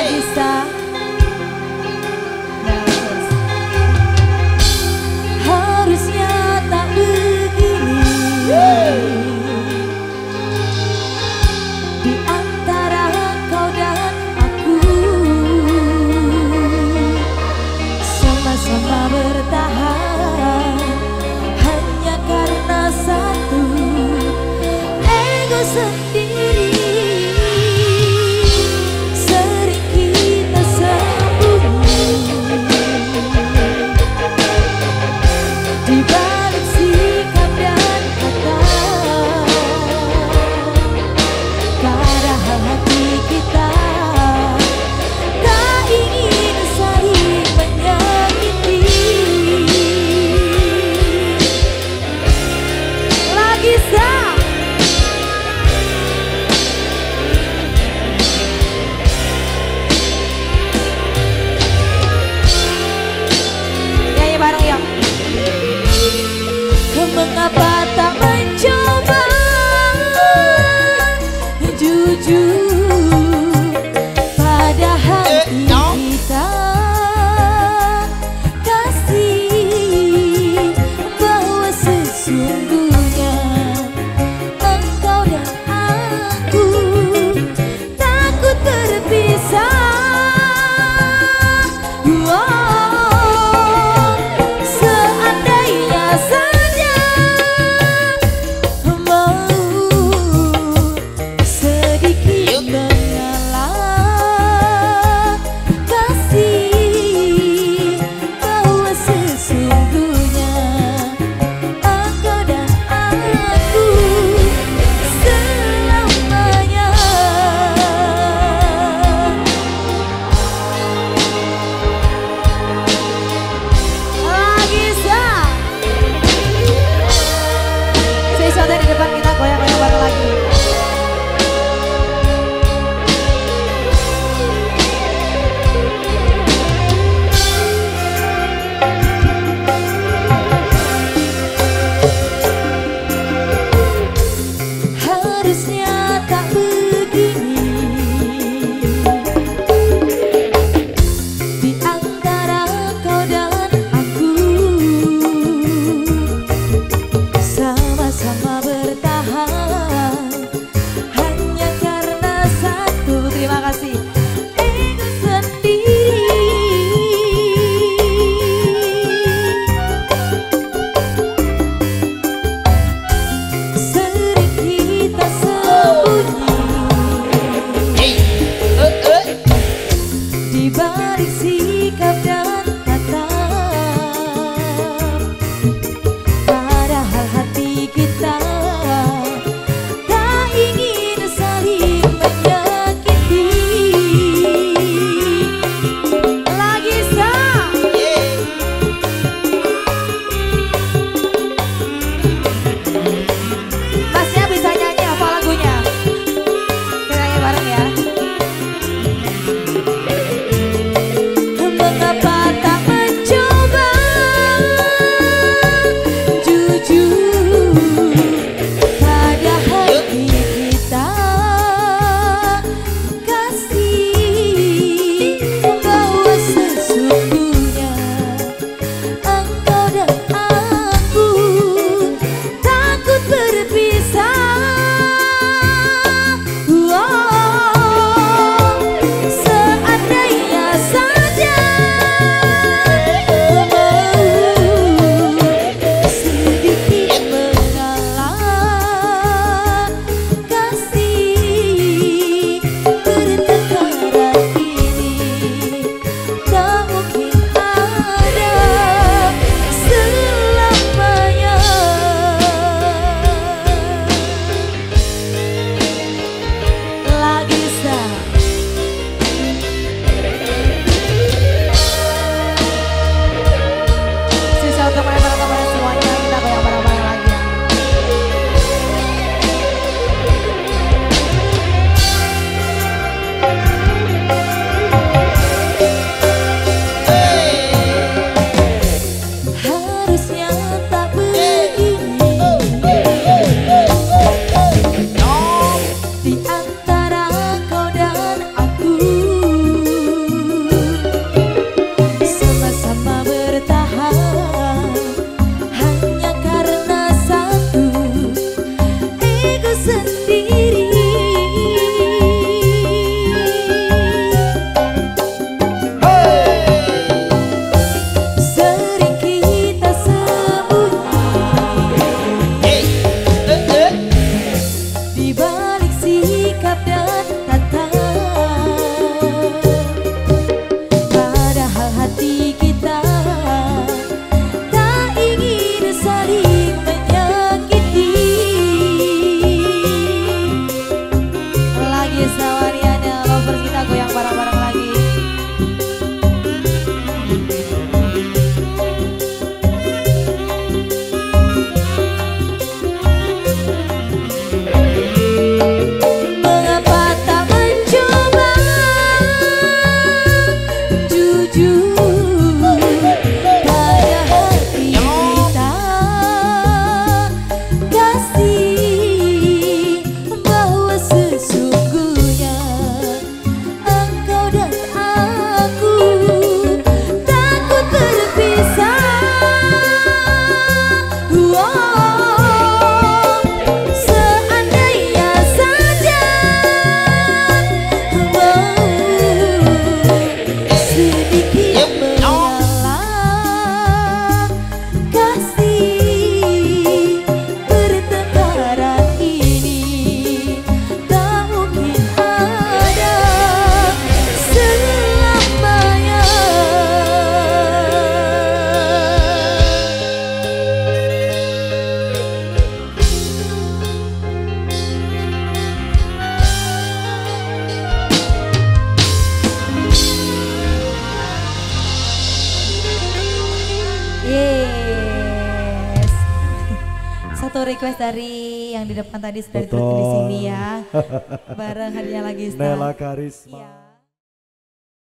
pode estar. Satu request dari yang di depan tadi sudah ditulis di sini ya. Bareng hadiah lagi. Nela Karisma. Ya.